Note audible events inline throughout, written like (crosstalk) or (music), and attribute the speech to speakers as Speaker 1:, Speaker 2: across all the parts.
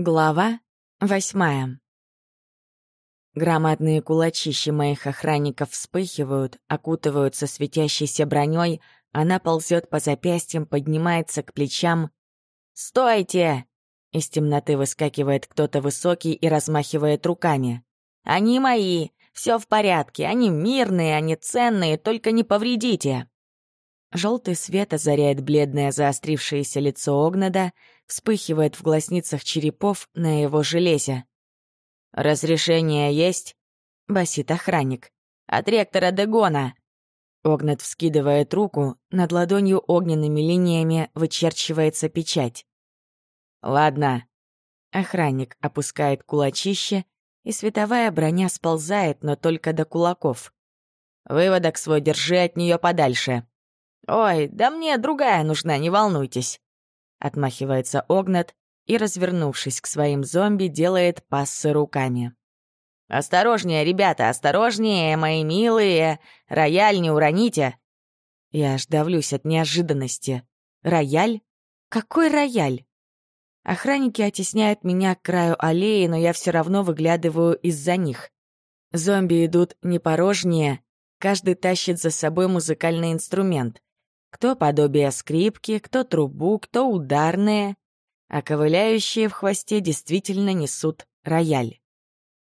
Speaker 1: Глава восьмая. Громадные кулачища моих охранников вспыхивают, окутываются светящейся броней, она ползет по запястьям, поднимается к плечам. «Стойте!» Из темноты выскакивает кто-то высокий и размахивает руками. «Они мои! Все в порядке! Они мирные, они ценные, только не повредите!» Желтый свет озаряет бледное заострившееся лицо Огнада, вспыхивает в глазницах черепов на его железе. «Разрешение есть?» — басит охранник. «От ректора Дегона!» Огнат вскидывает руку, над ладонью огненными линиями вычерчивается печать. «Ладно». Охранник опускает кулачище, и световая броня сползает, но только до кулаков. «Выводок свой держи от нее подальше». «Ой, да мне другая нужна, не волнуйтесь». Отмахивается Огнат и, развернувшись к своим зомби, делает пассы руками. «Осторожнее, ребята, осторожнее, мои милые! Рояль не уроните!» Я аж давлюсь от неожиданности. «Рояль? Какой рояль?» Охранники оттесняют меня к краю аллеи, но я все равно выглядываю из-за них. Зомби идут не порожнее, каждый тащит за собой музыкальный инструмент. Кто подобие скрипки, кто трубу, кто ударные. А ковыляющие в хвосте действительно несут рояль.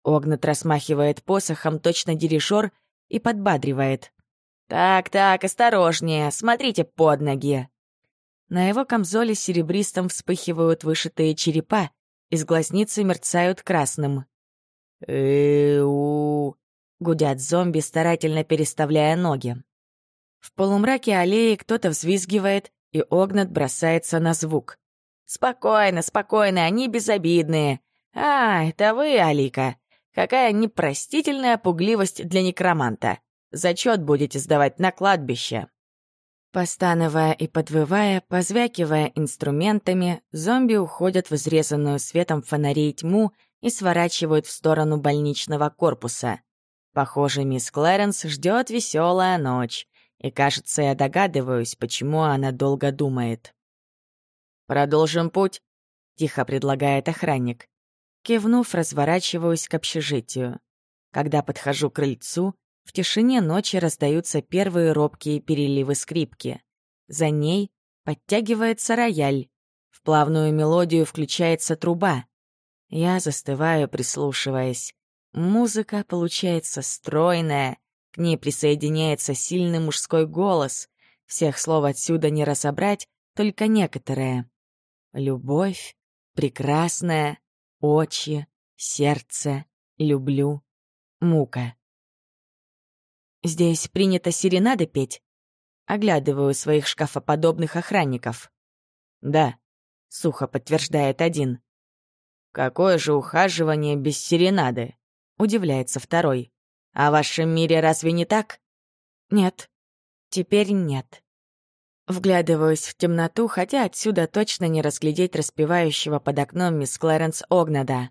Speaker 1: Огнат расмахивает посохом точно дирижер и подбадривает. «Так-так, осторожнее, смотрите под ноги!» На его камзоле серебристом вспыхивают вышитые черепа, из глазницы мерцают красным. «Э-у!» — гудят зомби, старательно переставляя ноги. В полумраке аллеи кто-то взвизгивает, и Огнат бросается на звук. «Спокойно, спокойно, они безобидные. А, это вы, Алика. Какая непростительная пугливость для некроманта. Зачет будете сдавать на кладбище». Постановая и подвывая, позвякивая инструментами, зомби уходят в изрезанную светом фонарей тьму и сворачивают в сторону больничного корпуса. Похоже, мисс Клэренс ждет веселая ночь. И, кажется, я догадываюсь, почему она долго думает. «Продолжим путь», — тихо предлагает охранник. Кивнув, разворачиваюсь к общежитию. Когда подхожу к крыльцу, в тишине ночи раздаются первые робкие переливы скрипки. За ней подтягивается рояль. В плавную мелодию включается труба. Я застываю, прислушиваясь. Музыка получается стройная, к ней присоединяется сильный мужской голос. Всех слов отсюда не разобрать, только некоторые. Любовь, прекрасная, очи, сердце, люблю, мука. Здесь принято серенады петь. Оглядываю своих шкафоподобных охранников. Да, сухо подтверждает один. Какое же ухаживание без серенады? Удивляется второй. А в вашем мире разве не так? Нет. Теперь нет. Вглядываюсь в темноту, хотя отсюда точно не разглядеть распевающего под окном мисс Клэренс Огнада.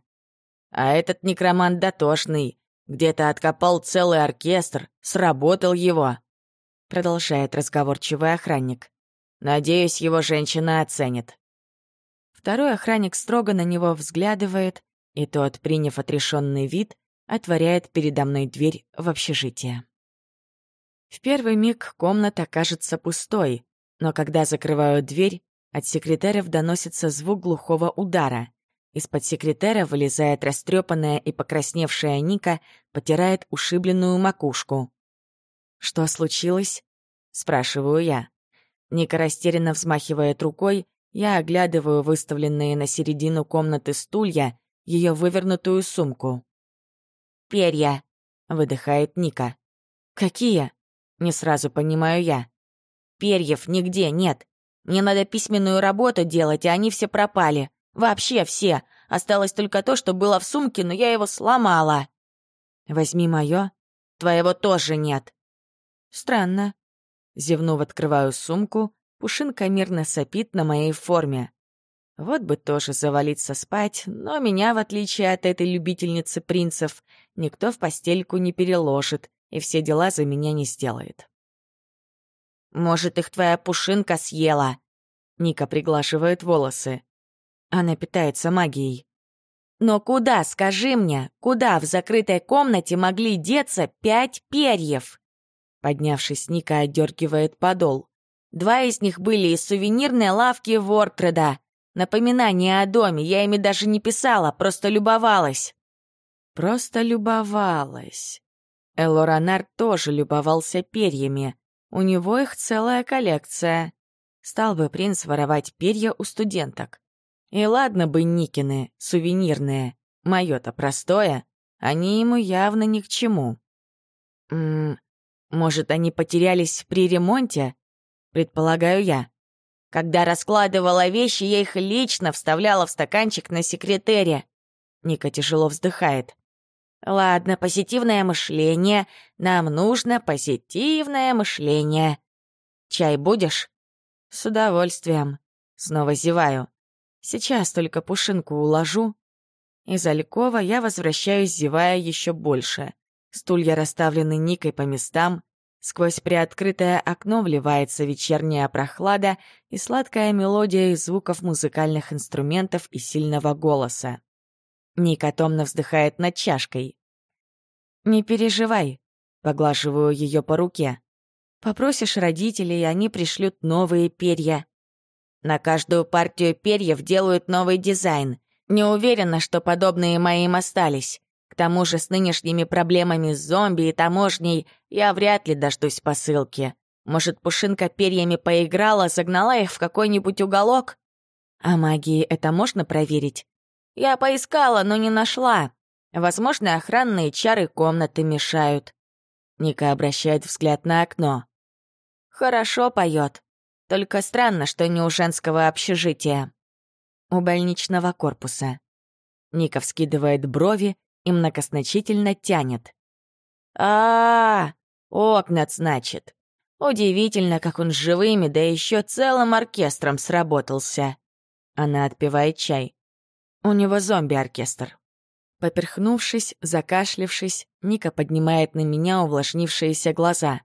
Speaker 1: А этот некромант дотошный. Где-то откопал целый оркестр, сработал его. Продолжает разговорчивый охранник. Надеюсь, его женщина оценит. Второй охранник строго на него взглядывает, и тот, приняв отрешенный вид, отворяет передо мной дверь в общежитие. В первый миг комната кажется пустой, но когда закрываю дверь, от секретарев доносится звук глухого удара. Из-под секретаря вылезает растрепанная и покрасневшая Ника, потирает ушибленную макушку. «Что случилось?» — спрашиваю я. Ника растерянно взмахивает рукой, я оглядываю выставленные на середину комнаты стулья, ее вывернутую сумку. «Перья», — выдыхает Ника. «Какие?» — не сразу понимаю я. «Перьев нигде нет. Мне надо письменную работу делать, а они все пропали. Вообще все. Осталось только то, что было в сумке, но я его сломала». «Возьми моё. Твоего тоже нет». «Странно». Зевнув, открываю сумку. Пушинка мирно сопит на моей форме. Вот бы тоже завалиться спать, но меня, в отличие от этой любительницы принцев, никто в постельку не переложит и все дела за меня не сделает. «Может, их твоя пушинка съела?» Ника приглашивает волосы. Она питается магией. Но куда, скажи мне, куда в закрытой комнате могли деться пять перьев? Поднявшись, Ника отдергивает подол. Два из них были из сувенирной лавки Вортреда. Напоминание о доме, я ими даже не писала, просто любовалась. Просто любовалась. Элоранар тоже любовался перьями. У него их целая коллекция. Стал бы принц воровать перья у студенток. И ладно бы Никины, сувенирные. Моё-то простое, они ему явно ни к чему. Ммм, может, они потерялись при ремонте? Предполагаю я. Когда раскладывала вещи, я их лично вставляла в стаканчик на секретере. Ника тяжело вздыхает. Ладно, позитивное мышление. Нам нужно позитивное мышление. Чай будешь? С удовольствием. Снова зеваю. Сейчас только пушинку уложу. Из Алькова я возвращаюсь, зевая еще больше. Стулья расставлены Никой по местам. Сквозь приоткрытое окно вливается вечерняя прохлада и сладкая мелодия из звуков музыкальных инструментов и сильного голоса. Ника томно вздыхает над чашкой. «Не переживай», — поглаживаю ее по руке. «Попросишь родителей, они пришлют новые перья. На каждую партию перьев делают новый дизайн. Не уверена, что подобные моим остались. К тому же с нынешними проблемами с зомби и таможней я вряд ли дождусь посылки. Может, Пушинка перьями поиграла, загнала их в какой-нибудь уголок? А магии это можно проверить? Я поискала, но не нашла. Возможно, охранные чары комнаты мешают. Ника обращает взгляд на окно. Хорошо поет. Только странно, что не у женского общежития. У больничного корпуса. Ника вскидывает брови и многосначительно тянет. а, -а, -а окна, значит. Удивительно, как он с живыми, да еще целым оркестром сработался. Она отпивает чай. У него зомби-оркестр. Поперхнувшись, закашлившись, Ника поднимает на меня увлажнившиеся глаза.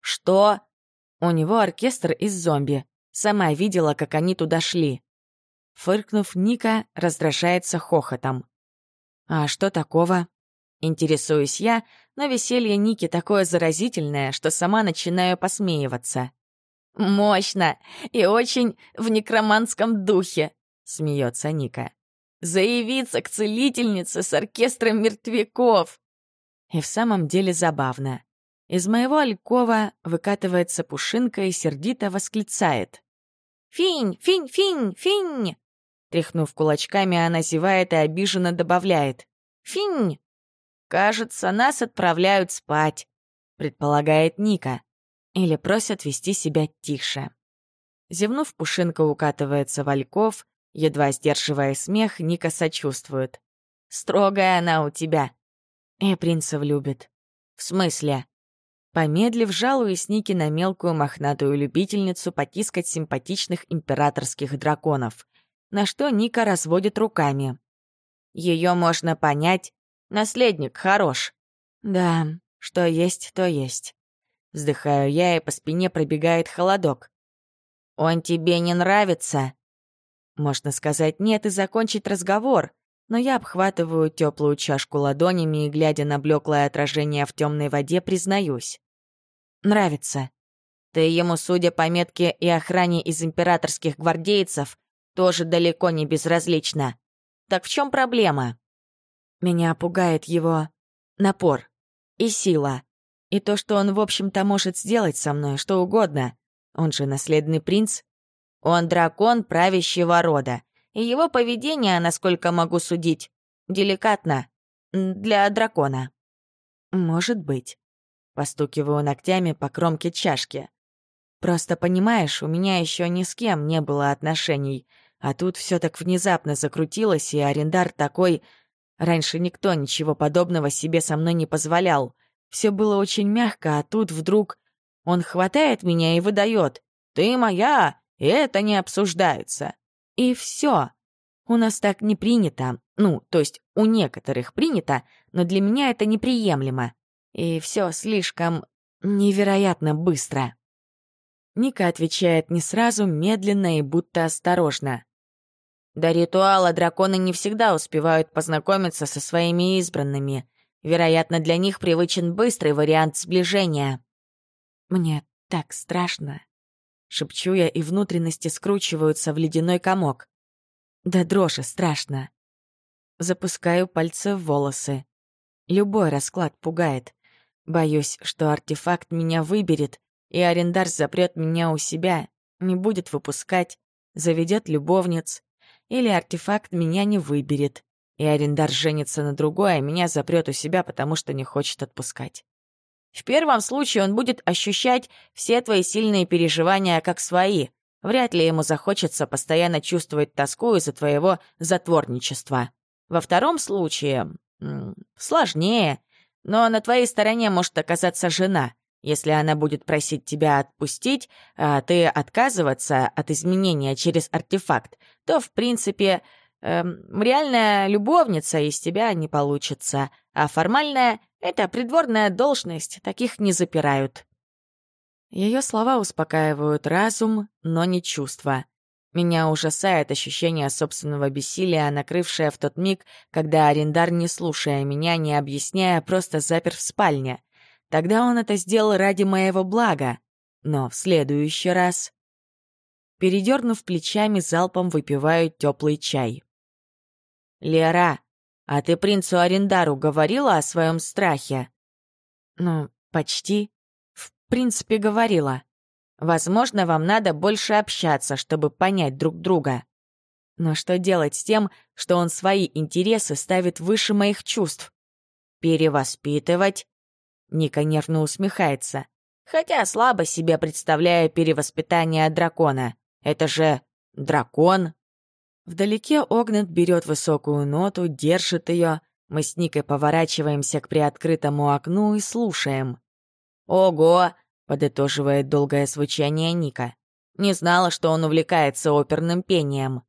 Speaker 1: «Что?» У него оркестр из зомби. Сама видела, как они туда шли. Фыркнув, Ника раздражается хохотом. «А что такого?» Интересуюсь я, но веселье Ники такое заразительное, что сама начинаю посмеиваться. «Мощно и очень в некроманском духе», — смеется Ника. «Заявиться к целительнице с оркестром мертвяков!» И в самом деле забавно. Из моего алькова выкатывается пушинка и сердито восклицает. «Финь! Финь! Финь! Финь!» Тряхнув кулачками, она зевает и обиженно добавляет. «Финь!» «Кажется, нас отправляют спать», — предполагает Ника. Или просят вести себя тише. Зевнув, Пушинка укатывается в ольков, едва сдерживая смех, Ника сочувствует. «Строгая она у тебя». И принцев любит. «В смысле?» Помедлив, жалуясь Ники на мелкую мохнатую любительницу потискать симпатичных императорских драконов, на что Ника разводит руками. Ее можно понять, наследник хорош. Да, что есть, то есть. Вздыхаю я, и по спине пробегает холодок. «Он тебе не нравится?» Можно сказать «нет» и закончить разговор, но я обхватываю теплую чашку ладонями и, глядя на блеклое отражение в темной воде, признаюсь. Нравится. Ты ему, судя по метке и охране из императорских гвардейцев, тоже далеко не безразлично. Так в чем проблема? Меня пугает его напор и сила. И то, что он, в общем-то, может сделать со мной, что угодно. Он же наследный принц. Он дракон правящего рода. И его поведение, насколько могу судить, деликатно. Для дракона. Может быть. Постукиваю ногтями по кромке чашки. Просто понимаешь, у меня еще ни с кем не было отношений, а тут все так внезапно закрутилось, и арендар такой... Раньше никто ничего подобного себе со мной не позволял. Все было очень мягко, а тут вдруг он хватает меня и выдает. «Ты моя, и это не обсуждается». И все. У нас так не принято. Ну, то есть у некоторых принято, но для меня это неприемлемо. И все слишком невероятно быстро. Ника отвечает не сразу, медленно и будто осторожно. До ритуала драконы не всегда успевают познакомиться со своими избранными. Вероятно, для них привычен быстрый вариант сближения. Мне так страшно. Шепчу я, и внутренности скручиваются в ледяной комок. Да дрожи страшно. Запускаю пальцы в волосы. Любой расклад пугает. Боюсь, что артефакт меня выберет, и арендар запрет меня у себя, не будет выпускать, заведет любовниц. Или артефакт меня не выберет, и арендар женится на другой, а меня запрет у себя, потому что не хочет отпускать. В первом случае он будет ощущать все твои сильные переживания как свои. Вряд ли ему захочется постоянно чувствовать тоску из-за твоего затворничества. Во втором случае... сложнее. Но на твоей стороне может оказаться жена. Если она будет просить тебя отпустить, а ты отказываться от изменения через артефакт, то, в принципе, эм, реальная любовница из тебя не получится, а формальная — это придворная должность, таких не запирают. Ее слова успокаивают разум, но не чувства. Меня ужасает ощущение собственного бессилия, накрывшее в тот миг, когда арендар, не слушая меня, не объясняя, просто запер в спальне. Тогда он это сделал ради моего блага. Но в следующий раз... Передернув плечами, залпом выпиваю теплый чай. «Лера, а ты принцу Арендару говорила о своем страхе?» «Ну, почти. В принципе, говорила. Возможно, вам надо больше общаться, чтобы понять друг друга. Но что делать с тем, что он свои интересы ставит выше моих чувств? Перевоспитывать? Ника нервно усмехается. Хотя слабо себе представляю перевоспитание дракона. Это же дракон. Вдалеке Огнет берет высокую ноту, держит ее. Мы с Никой поворачиваемся к приоткрытому окну и слушаем. «Ого!» — подытоживает долгое звучание Ника. «Не знала, что он увлекается оперным пением».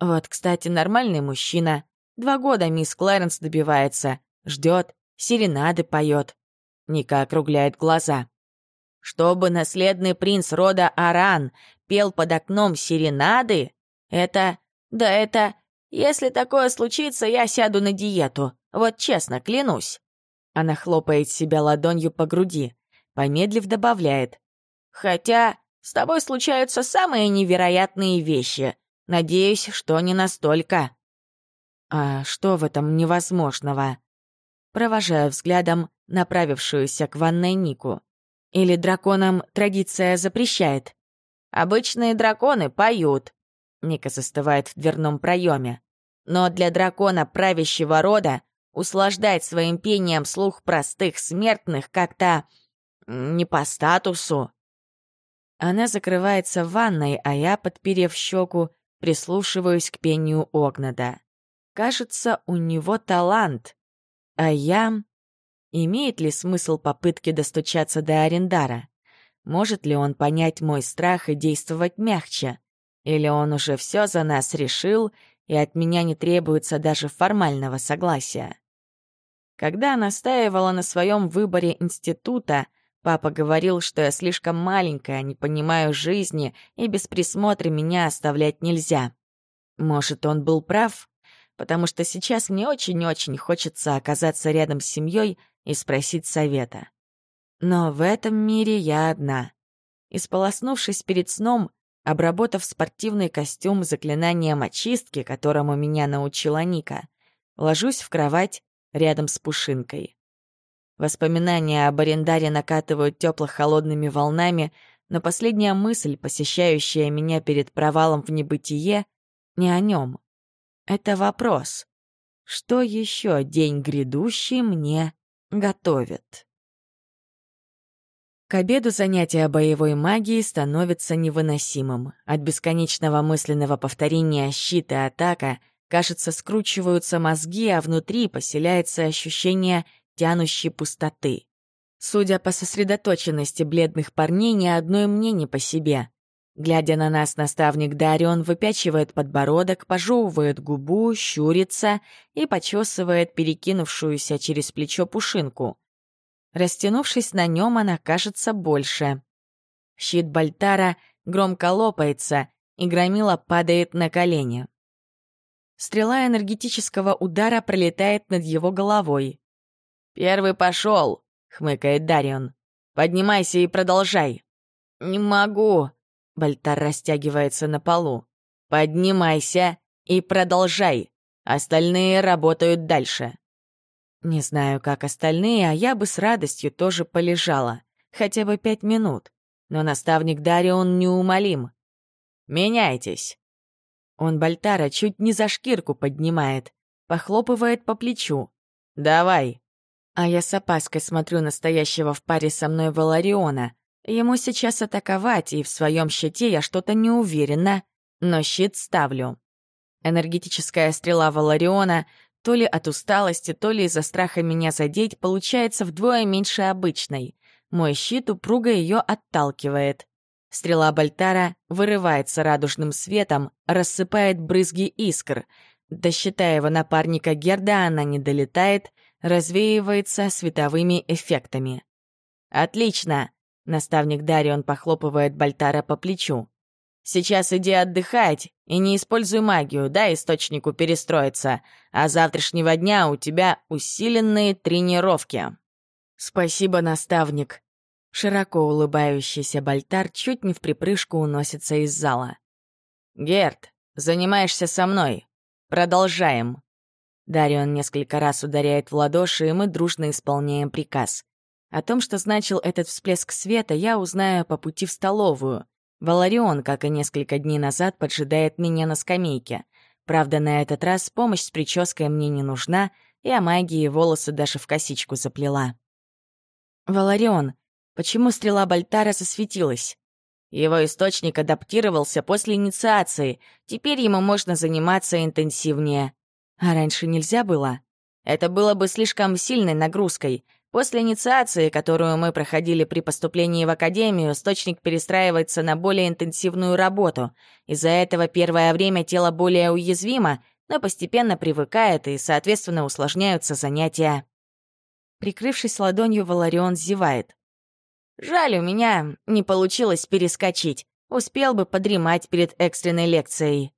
Speaker 1: Вот, кстати, нормальный мужчина. Два года мисс Клэренс добивается, ждет, серенады поет. Ника округляет глаза. Чтобы наследный принц рода Аран пел под окном серенады, это... Да это... Если такое случится, я сяду на диету. Вот честно, клянусь. Она хлопает себя ладонью по груди. Помедлив добавляет. Хотя с тобой случаются самые невероятные вещи. Надеюсь, что не настолько. А что в этом невозможного? Провожаю взглядом направившуюся к ванной Нику. Или драконам традиция запрещает? Обычные драконы поют. Ника застывает в дверном проеме. Но для дракона правящего рода услаждать своим пением слух простых смертных как-то не по статусу. Она закрывается в ванной, а я, подперев щеку, прислушиваюсь к пению Огнада. Кажется, у него талант. А я... Имеет ли смысл попытки достучаться до Арендара? Может ли он понять мой страх и действовать мягче? Или он уже все за нас решил, и от меня не требуется даже формального согласия? Когда настаивала на своем выборе института, папа говорил, что я слишком маленькая, не понимаю жизни, и без присмотра меня оставлять нельзя. Может, он был прав? Потому что сейчас мне очень-очень хочется оказаться рядом с семьей и спросить совета. Но в этом мире я одна. Исполоснувшись перед сном, обработав спортивный костюм заклинанием очистки, которому меня научила Ника, ложусь в кровать рядом с Пушинкой. Воспоминания об арендаре накатывают тепло-холодными волнами, но последняя мысль, посещающая меня перед провалом в небытие, не о нем. Это вопрос. Что еще день грядущий мне готовит. К обеду занятия боевой магией становится невыносимым. От бесконечного мысленного повторения щит и атака, кажется, скручиваются мозги, а внутри поселяется ощущение тянущей пустоты. Судя по сосредоточенности бледных парней, ни одной мне не по себе. Глядя на нас, наставник Дарион выпячивает подбородок, пожевывает губу, щурится и почесывает перекинувшуюся через плечо пушинку. Растянувшись на нем, она кажется больше. Щит Бальтара громко лопается, и громила падает на колени. Стрела энергетического удара пролетает над его головой. «Первый пошел!» — хмыкает Дарион. «Поднимайся и продолжай!» «Не могу!» — Бальтар растягивается на полу. «Поднимайся и продолжай! Остальные работают дальше!» Не знаю, как остальные, а я бы с радостью тоже полежала. Хотя бы пять минут. Но наставник Дарион неумолим. «Меняйтесь!» Он Бальтара чуть не за шкирку поднимает, похлопывает по плечу. «Давай!» А я с опаской смотрю на стоящего в паре со мной Валариона. Ему сейчас атаковать, и в своем щите я что-то не уверена, но щит ставлю. Энергетическая стрела Валариона то ли от усталости, то ли из-за страха меня задеть, получается вдвое меньше обычной. Мой щит упруго ее отталкивает. Стрела Бальтара вырывается радужным светом, рассыпает брызги искр. До щита его напарника Герда она не долетает, развеивается световыми эффектами. «Отлично!» — наставник Дарион похлопывает Бальтара по плечу. «Сейчас иди отдыхать и не используй магию, дай источнику перестроиться, а завтрашнего дня у тебя усиленные тренировки». «Спасибо, наставник», Широко улыбающийся Бальтар чуть не в припрыжку уносится из зала. «Герт, занимаешься со мной. Продолжаем». Дарион несколько раз ударяет в ладоши, и мы дружно исполняем приказ. О том, что значил этот всплеск света, я узнаю по пути в столовую. Валарион, как и несколько дней назад, поджидает меня на скамейке. Правда, на этот раз помощь с прической мне не нужна, и о магии волосы даже в косичку заплела. «Валарион, Почему стрела Бальтара засветилась? Его источник адаптировался после инициации, теперь ему можно заниматься интенсивнее. А раньше нельзя было? Это было бы слишком сильной нагрузкой. После инициации, которую мы проходили при поступлении в академию, источник перестраивается на более интенсивную работу. Из-за этого первое время тело более уязвимо, но постепенно привыкает и, соответственно, усложняются занятия. Прикрывшись ладонью, Валарион зевает. Жаль, у меня не получилось перескочить. Успел бы подремать перед экстренной лекцией.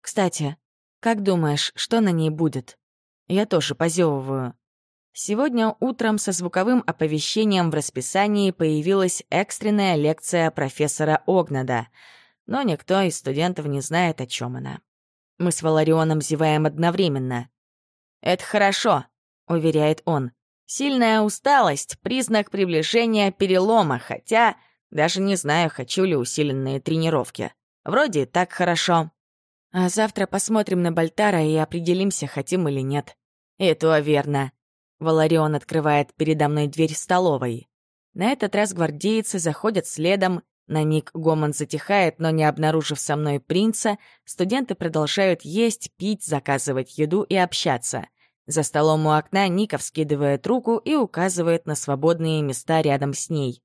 Speaker 1: Кстати, как думаешь, что на ней будет? Я тоже позевываю. Сегодня утром со звуковым оповещением в расписании появилась экстренная лекция профессора Огнада, но никто из студентов не знает, о чем она. Мы с Валарионом зеваем одновременно. «Это хорошо», — уверяет он. Сильная усталость — признак приближения перелома, хотя даже не знаю, хочу ли усиленные тренировки. Вроде так хорошо. А завтра посмотрим на Бальтара и определимся, хотим или нет. Это верно. Валарион открывает передо мной дверь столовой. На этот раз гвардейцы заходят следом, на миг гомон затихает, но не обнаружив со мной принца, студенты продолжают есть, пить, заказывать еду и общаться — за столом у окна Ника вскидывает руку и указывает на свободные места рядом с ней.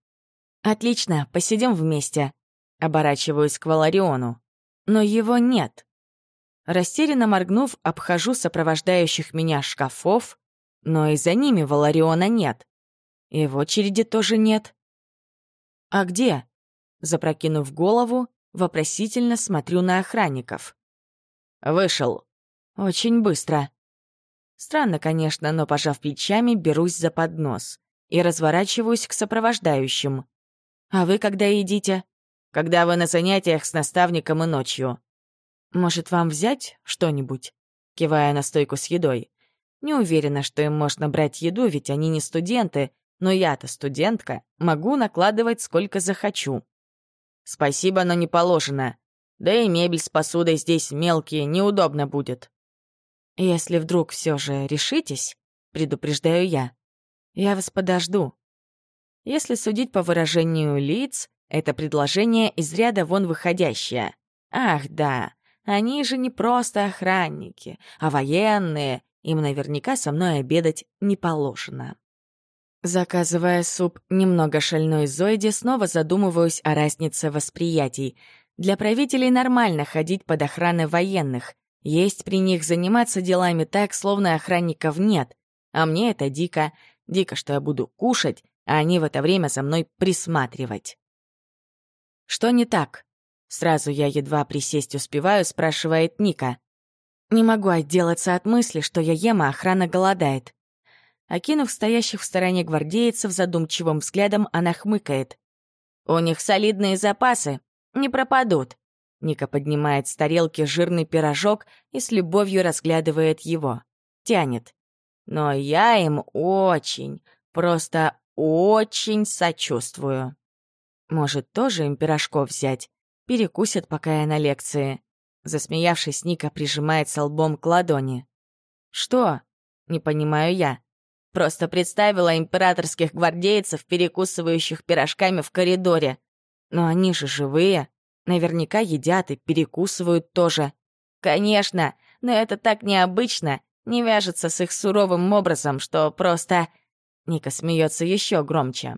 Speaker 1: «Отлично, посидим вместе». Оборачиваюсь к Валариону. Но его нет. Растерянно моргнув, обхожу сопровождающих меня шкафов, но и за ними Валариона нет. И в очереди тоже нет. «А где?» Запрокинув голову, вопросительно смотрю на охранников. «Вышел». «Очень быстро». Странно, конечно, но, пожав плечами, берусь за поднос и разворачиваюсь к сопровождающим. «А вы когда едите?» «Когда вы на занятиях с наставником и ночью». «Может, вам взять что-нибудь?» Кивая на стойку с едой. Не уверена, что им можно брать еду, ведь они не студенты, но я-то студентка, могу накладывать сколько захочу. Спасибо, но не положено. Да и мебель с посудой здесь мелкие, неудобно будет. «Если вдруг все же решитесь, предупреждаю я, я вас подожду». Если судить по выражению лиц, это предложение из ряда вон выходящее. Ах, да, они же не просто охранники, а военные, им наверняка со мной обедать не положено. Заказывая суп немного шальной Зойде, снова задумываюсь о разнице восприятий. Для правителей нормально ходить под охраной военных, есть при них, заниматься делами так, словно охранников нет. А мне это дико. Дико, что я буду кушать, а они в это время за мной присматривать. «Что не так?» Сразу я едва присесть успеваю, спрашивает Ника. Не могу отделаться от мысли, что я ем, а охрана голодает. Окинув стоящих в стороне гвардейцев задумчивым взглядом, она хмыкает. «У них солидные запасы, не пропадут». Ника поднимает с тарелки жирный пирожок и с любовью разглядывает его. Тянет. «Но я им очень, просто очень сочувствую». Может, тоже им пирожков взять? Перекусят, пока я на лекции. Засмеявшись, Ника прижимается лбом к ладони. «Что?» — не понимаю я. Просто представила императорских гвардейцев, перекусывающих пирожками в коридоре. Но они же живые. Наверняка едят и перекусывают тоже. Конечно, но это так необычно, не вяжется с их суровым образом, что просто... Ника смеется еще громче.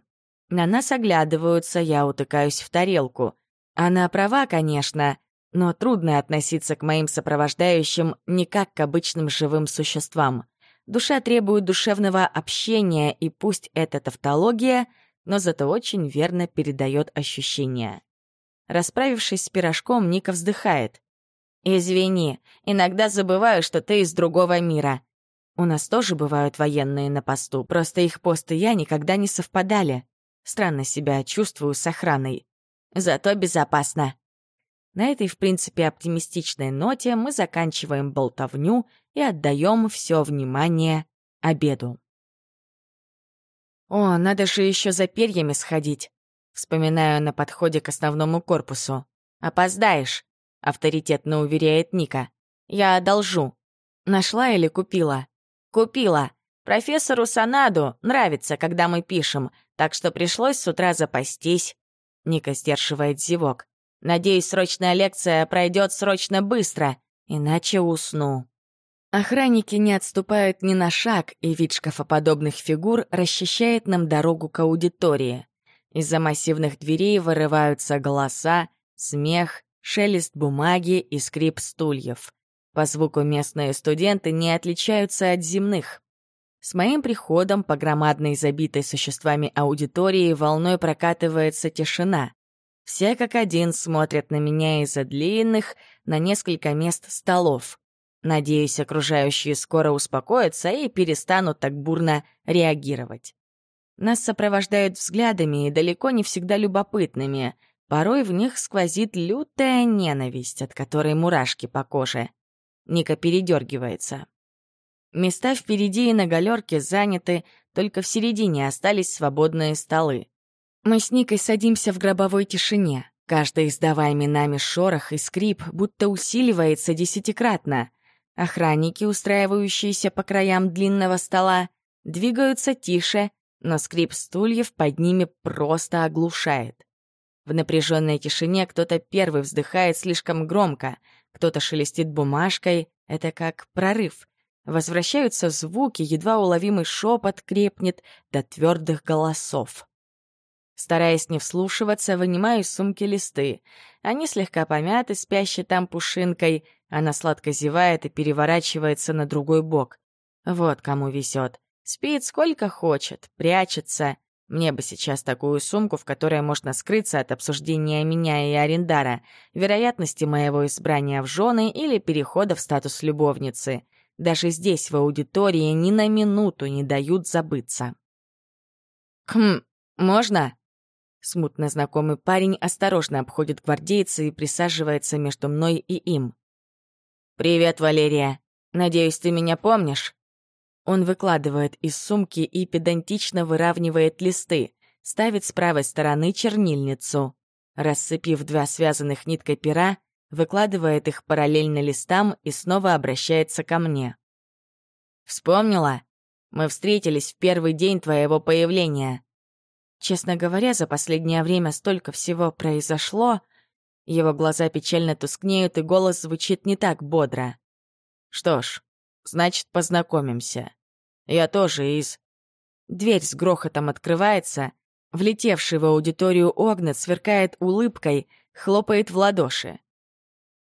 Speaker 1: На нас оглядываются, я утыкаюсь в тарелку. Она права, конечно, но трудно относиться к моим сопровождающим не как к обычным живым существам. Душа требует душевного общения, и пусть это тавтология, но зато очень верно передает ощущения. Расправившись с пирожком, Ника вздыхает. «Извини, иногда забываю, что ты из другого мира. У нас тоже бывают военные на посту, просто их пост и я никогда не совпадали. Странно себя чувствую с охраной. Зато безопасно. На этой, в принципе, оптимистичной ноте мы заканчиваем болтовню и отдаем все внимание обеду. «О, надо же еще за перьями сходить», — вспоминаю на подходе к основному корпусу. «Опоздаешь», — авторитетно уверяет Ника. «Я одолжу». «Нашла или купила?» «Купила. Профессору Санаду нравится, когда мы пишем, так что пришлось с утра запастись». Ника сдерживает зевок. Надеюсь, срочная лекция пройдет срочно быстро, иначе усну. Охранники не отступают ни на шаг, и вид шкафоподобных фигур расчищает нам дорогу к аудитории. Из-за массивных дверей вырываются голоса, смех, шелест бумаги и скрип стульев. По звуку местные студенты не отличаются от земных. С моим приходом по громадной забитой существами аудитории волной прокатывается тишина. Все как один смотрят на меня из-за длинных, на несколько мест столов. Надеюсь, окружающие скоро успокоятся и перестанут так бурно реагировать. Нас сопровождают взглядами и далеко не всегда любопытными. Порой в них сквозит лютая ненависть, от которой мурашки по коже. Ника передергивается. Места впереди и на галерке заняты, только в середине остались свободные столы. Мы с Никой садимся в гробовой тишине. Каждый издаваемый нами шорох и скрип будто усиливается десятикратно. Охранники, устраивающиеся по краям длинного стола, двигаются тише, но скрип стульев под ними просто оглушает. В напряженной тишине кто-то первый вздыхает слишком громко, кто-то шелестит бумажкой, это как прорыв. Возвращаются звуки, едва уловимый шепот крепнет до твердых голосов. Стараясь не вслушиваться, вынимаю из сумки листы. Они слегка помяты, спящей там пушинкой. Она сладко зевает и переворачивается на другой бок. Вот кому везет. Спит сколько хочет, прячется. Мне бы сейчас такую сумку, в которой можно скрыться от обсуждения меня и Арендара, вероятности моего избрания в жены или перехода в статус любовницы. Даже здесь, в аудитории, ни на минуту не дают забыться. «Хм, можно?» Смутно знакомый парень осторожно обходит гвардейца и присаживается между мной и им. «Привет, Валерия. Надеюсь, ты меня помнишь?» Он выкладывает из сумки и педантично выравнивает листы, ставит с правой стороны чернильницу. Рассыпив два связанных ниткой пера, выкладывает их параллельно листам и снова обращается ко мне. «Вспомнила? Мы встретились в первый день твоего появления. Честно говоря, за последнее время столько всего произошло. Его глаза печально тускнеют, и голос звучит не так бодро. Что ж, значит, познакомимся. Я тоже из... Дверь с грохотом открывается. Влетевший в аудиторию Огнет сверкает улыбкой, хлопает в ладоши.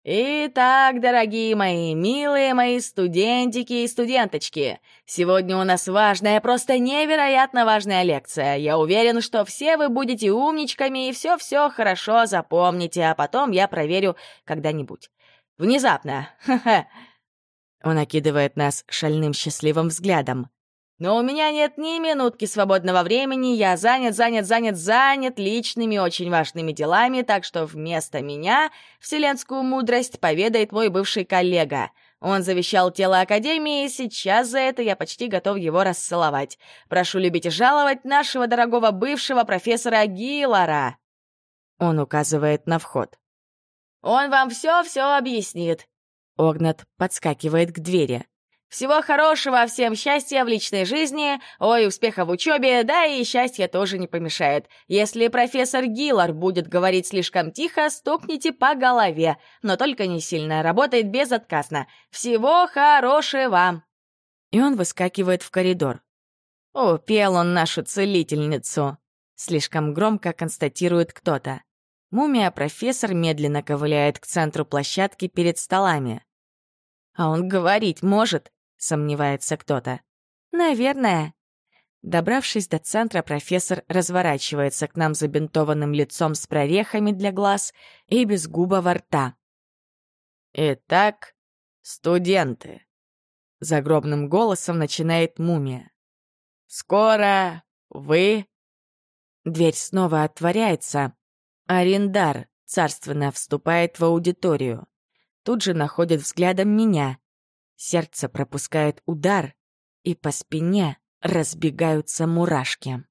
Speaker 1: Итак, дорогие мои, милые мои студентики и студенточки, сегодня у нас важная, просто невероятно важная лекция. Я уверен, что все вы будете умничками и все-все хорошо запомните, а потом я проверю когда-нибудь. Внезапно. (laughs) Ха-ха. Он окидывает нас шальным счастливым взглядом. «Но у меня нет ни минутки свободного времени, я занят, занят, занят, занят личными очень важными делами, так что вместо меня вселенскую мудрость поведает мой бывший коллега. Он завещал тело Академии, и сейчас за это я почти готов его расцеловать. Прошу любить и жаловать нашего дорогого бывшего профессора Гиллара!» Он указывает на вход. «Он вам все-все объяснит. Огнат подскакивает к двери. «Всего хорошего, всем счастья в личной жизни, ой, успеха в учебе, да и счастье тоже не помешает. Если профессор Гиллар будет говорить слишком тихо, стукните по голове, но только не сильно, работает безотказно. Всего хорошего!» И он выскакивает в коридор. «О, пел он нашу целительницу!» Слишком громко констатирует кто-то. Мумия-профессор медленно ковыляет к центру площадки перед столами. «А он говорить может?» — сомневается кто-то. «Наверное». Добравшись до центра, профессор разворачивается к нам забинтованным лицом с прорехами для глаз и без губа во рта. «Итак, студенты», — загробным голосом начинает мумия. «Скоро вы...» Дверь снова отворяется, Арендар царственно вступает в аудиторию. Тут же находит взглядом меня. Сердце пропускает удар, и по спине разбегаются мурашки.